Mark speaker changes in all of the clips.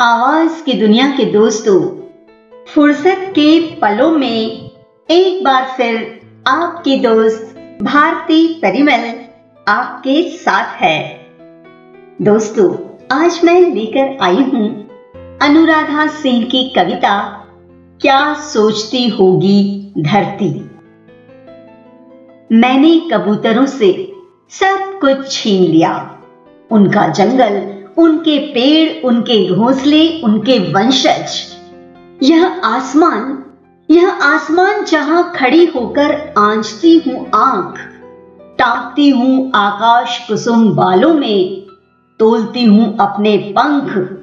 Speaker 1: आवाज़ की दुनिया के दोस्तों, फुर्सत के पलों में एक बार फिर आपकी दोस्त भारती परिमल आपके साथ है। दोस्तों, आज मैं लेकर आई हूँ अनुराधा सिंह की कविता, क्या सोचती होगी धरती? मैंने कबूतरों से सब कुछ छीन लिया। उनका जंगल उनके पेड़, उनके घोंसले, उनके वंशज। यह आसमान यह आसमान जहाँ खड़ी होकर आंचती हूँ आँख टापती हूँ आकाश कुसुम बालों में, तोलती हूँ अपने पंख।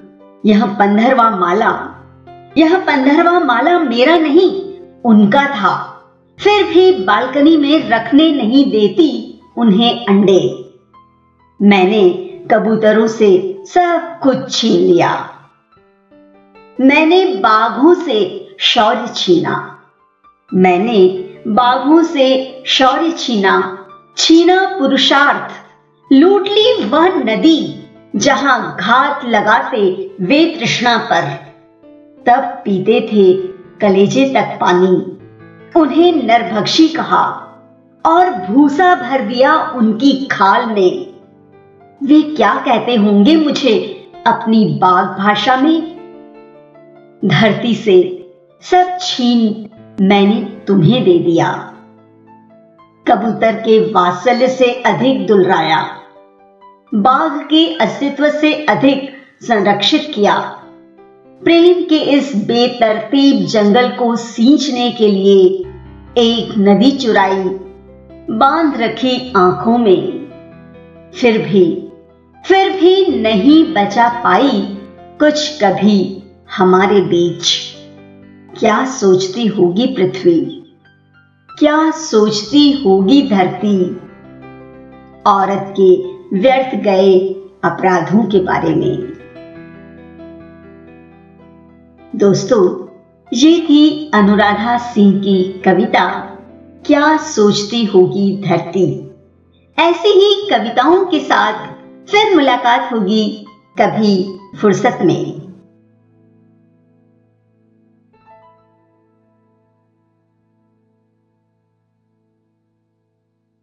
Speaker 1: यह पंधरवा माला, यह पंधरवा माला मेरा नहीं, उनका था। फिर भी बालकनी में रखने नहीं देती उन्हें अंडे। मैंने कबूतरों से सब कुछ छीन लिया। मैंने बाघों से शौर्य छीना। मैंने बाघों से शौर्य छीना। छीना पुरुषार्थ। लूट ली वह नदी, जहाँ घात लगाते वे तृष्णा पर। तब पीते थे कलेजे तक पानी। उन्हें नरभक्षी कहा, और भूसा भर दिया उनकी खाल में। वे क्या कहते होंगे मुझे अपनी बाघ भाषा में? धरती से सब छीन मैंने तुम्हें दे दिया। कबूतर के वात्सल्य से अधिक दुलराया। बाघ के अस्तित्व से अधिक संरक्षित किया। प्रेम के इस बेतरतीब जंगल को सींचने के लिए एक नदी चुराई, बाँध रखी आँखों में। फिर भी फिर भी नहीं बचा पाई कुछ कभी हमारे बीच। क्या सोचती होगी पृथ्वी? क्या सोचती होगी धरती? औरत के व्यर्थ गए अपराधों के बारे में। दोस्तों, ये थी अनुराधा सिंह की कविता, क्या सोचती होगी धरती? ऐसी ही कविताओं के साथ फिर मुलाकात होगी कभी फुर्सत में।